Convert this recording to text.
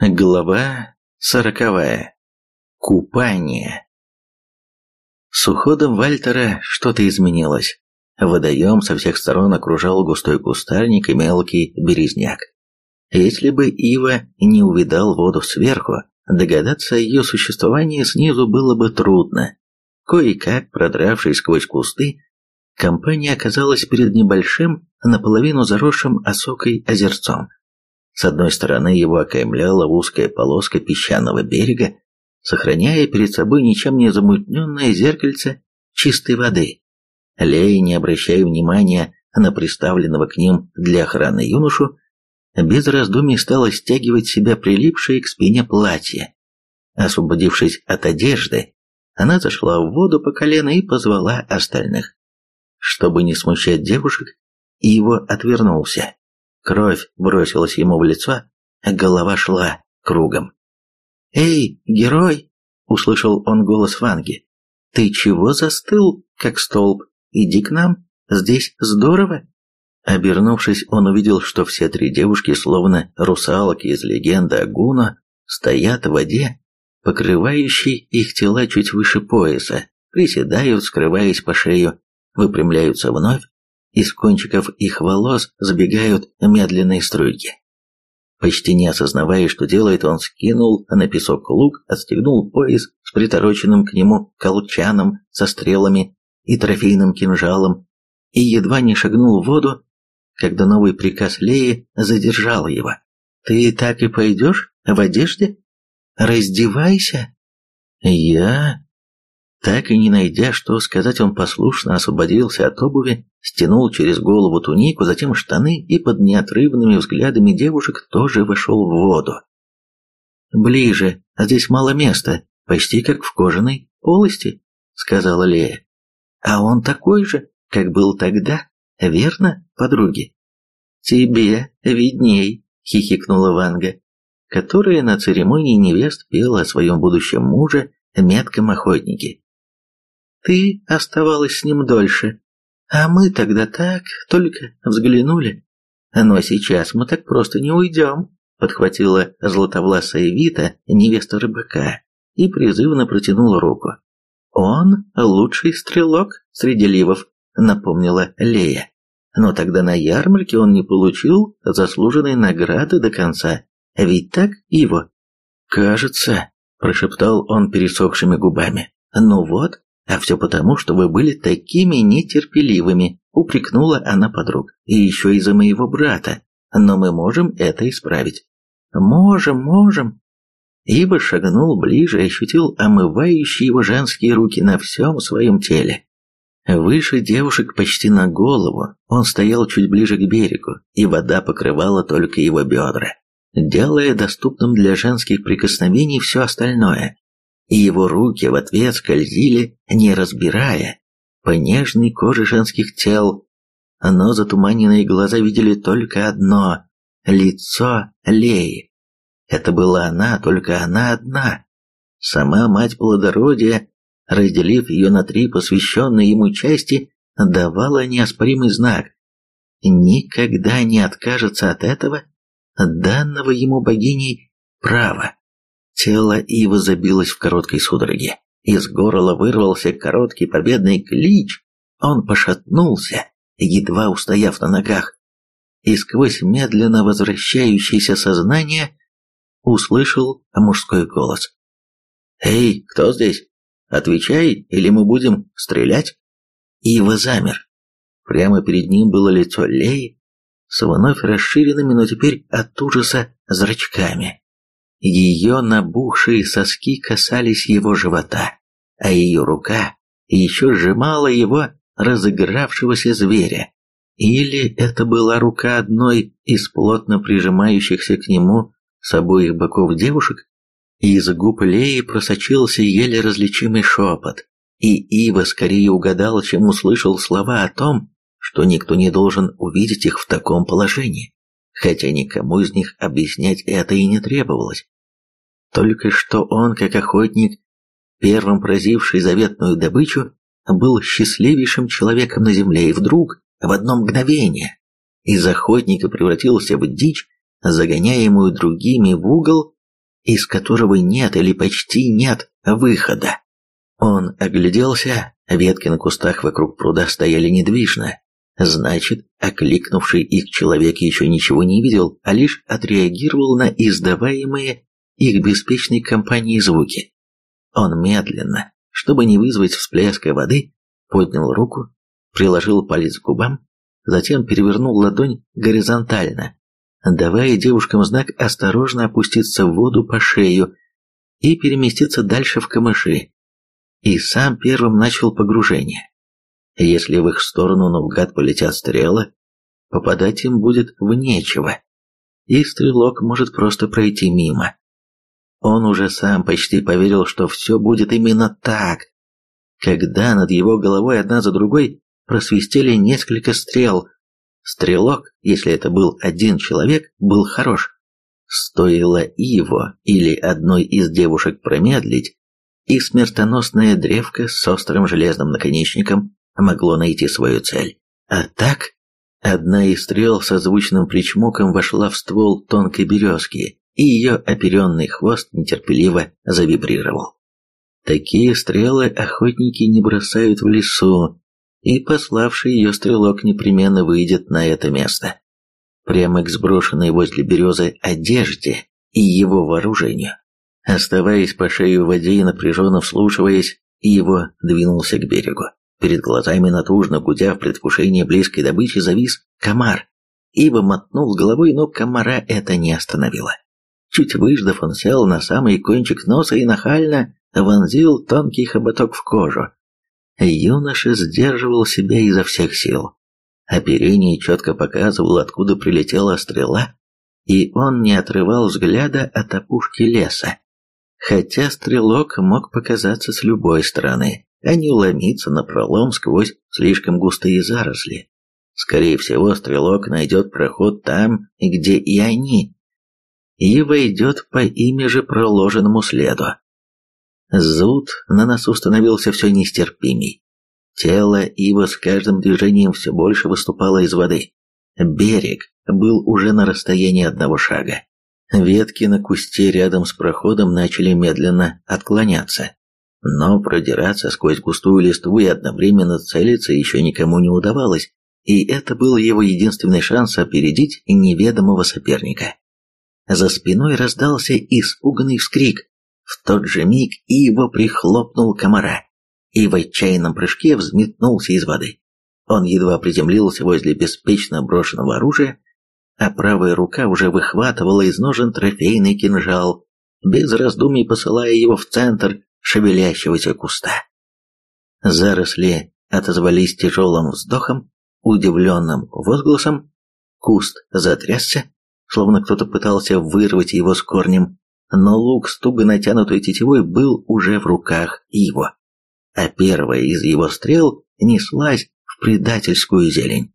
Глава сороковая. Купание. С уходом Вальтера что-то изменилось. Водоем со всех сторон окружал густой кустарник и мелкий березняк. Если бы Ива не увидал воду сверху, догадаться о ее существовании снизу было бы трудно. Кое-как, продравшись сквозь кусты, компания оказалась перед небольшим, наполовину заросшим осокой озерцом. С одной стороны его окаймляла узкая полоска песчаного берега, сохраняя перед собой ничем не замутненное зеркальце чистой воды. Лея, не обращая внимания на приставленного к ним для охраны юношу, без раздумий стала стягивать себя прилипшее к спине платье. Освободившись от одежды, она зашла в воду по колено и позвала остальных. Чтобы не смущать девушек, Иво отвернулся. Кровь бросилась ему в лицо, а голова шла кругом. «Эй, герой!» — услышал он голос Ванги. «Ты чего застыл, как столб? Иди к нам, здесь здорово!» Обернувшись, он увидел, что все три девушки, словно русалки из легенды о Гуно, стоят в воде, покрывающей их тела чуть выше пояса, приседают, скрываясь по шею, выпрямляются вновь, из кончиков их волос сбегают медленные струйки. Почти не осознавая, что делает, он скинул на песок лук, отстегнул пояс с притороченным к нему колчаном со стрелами и трофейным кинжалом и едва не шагнул в воду, когда новый приказ Леи задержал его. «Ты так и пойдешь в одежде? Раздевайся!» «Я...» Так и не найдя, что сказать, он послушно освободился от обуви, стянул через голову тунику, затем штаны и под неотрывными взглядами девушек тоже вошел в воду. «Ближе, а здесь мало места, почти как в кожаной полости», — сказала Лея. «А он такой же, как был тогда, верно, подруги?» «Тебе видней», — хихикнула Ванга, которая на церемонии невест пела о своем будущем муже, метком охотнике. Ты оставалась с ним дольше, а мы тогда так, только взглянули. Но сейчас мы так просто не уйдем, подхватила златовласая Вита, невеста рыбака, и призывно протянула руку. Он лучший стрелок среди ливов, напомнила Лея. Но тогда на ярмарке он не получил заслуженной награды до конца. Ведь так, его? Кажется, прошептал он пересохшими губами. Ну вот, а все потому, что вы были такими нетерпеливыми, упрекнула она подруг. И еще из-за моего брата. Но мы можем это исправить. Можем, можем. Ибо шагнул ближе и ощутил омывающие его женские руки на всем своем теле. Выше девушек почти на голову, он стоял чуть ближе к берегу, и вода покрывала только его бедра, делая доступным для женских прикосновений все остальное и его руки в ответ скользили, не разбирая, по нежной коже женских тел, но затуманенные глаза видели только одно — лицо Леи. Это была она, только она одна. Сама мать плодородия, разделив ее на три посвященные ему части, давала неоспоримый знак. Никогда не откажется от этого, данного ему богиней права. Тело Ива забилось в короткой судороге. Из горла вырвался короткий победный клич. Он пошатнулся, едва устояв на ногах, и сквозь медленно возвращающееся сознание услышал мужской голос. «Эй, кто здесь? Отвечай, или мы будем стрелять?» Ива замер. Прямо перед ним было лицо Леи с вновь расширенными, но теперь от ужаса зрачками. Ее набухшие соски касались его живота, а ее рука еще сжимала его разыгравшегося зверя. Или это была рука одной из плотно прижимающихся к нему с обоих боков девушек? Из губ Леи просочился еле различимый шепот, и Ива скорее угадал, чем услышал слова о том, что никто не должен увидеть их в таком положении хотя никому из них объяснять это и не требовалось. Только что он, как охотник, первым поразивший заветную добычу, был счастливейшим человеком на земле, и вдруг, в одно мгновение, из охотника превратился в дичь, загоняемую другими в угол из которого нет или почти нет выхода. Он огляделся, ветки на кустах вокруг пруда стояли недвижно. Значит, окликнувший их человек еще ничего не видел, а лишь отреагировал на издаваемые их беспечной компанией звуки. Он медленно, чтобы не вызвать всплеска воды, поднял руку, приложил палец к губам, затем перевернул ладонь горизонтально, давая девушкам знак осторожно опуститься в воду по шею и переместиться дальше в камыши. И сам первым начал погружение. Если в их сторону наугад полетят стрелы, попадать им будет в нечего, и стрелок может просто пройти мимо. Он уже сам почти поверил, что все будет именно так, когда над его головой одна за другой просвистели несколько стрел. Стрелок, если это был один человек, был хорош. Стоило его или одной из девушек промедлить, и смертоносная древка с острым железным наконечником могло найти свою цель. А так, одна из стрел со звучным причмоком вошла в ствол тонкой березки, и ее оперенный хвост нетерпеливо завибрировал. Такие стрелы охотники не бросают в лесу, и пославший ее стрелок непременно выйдет на это место. Прямо к сброшенной возле березы одежде и его вооружению. Оставаясь по шею в воде и напряженно вслушиваясь, его двинулся к берегу. Перед глазами натужно гудя в предвкушении близкой добычи завис комар. Ива мотнул головой, но комара это не остановило. Чуть выждав, он сел на самый кончик носа и нахально вонзил тонкий хоботок в кожу. Юноша сдерживал себя изо всех сил. Оперение четко показывало, откуда прилетела стрела, и он не отрывал взгляда от опушки леса. Хотя стрелок мог показаться с любой стороны, а не уломиться на пролом сквозь слишком густые заросли. Скорее всего, стрелок найдет проход там, где и они, и войдет по ими же проложенному следу. Зуд на носу становился все нестерпимей. Тело Ива с каждым движением все больше выступало из воды. Берег был уже на расстоянии одного шага. Ветки на кусте рядом с проходом начали медленно отклоняться. Но продираться сквозь густую листву и одновременно целиться еще никому не удавалось, и это был его единственный шанс опередить неведомого соперника. За спиной раздался испуганный вскрик. В тот же миг его прихлопнул комара и в отчаянном прыжке взметнулся из воды. Он едва приземлился возле беспечно брошенного оружия, а правая рука уже выхватывала из ножен трофейный кинжал, без раздумий посылая его в центр шевелящегося куста. Заросли отозвались тяжелым вздохом, удивленным возгласом, куст затрясся, словно кто-то пытался вырвать его с корнем, но лук с туго натянутой тетивой был уже в руках его, а первая из его стрел неслась в предательскую зелень.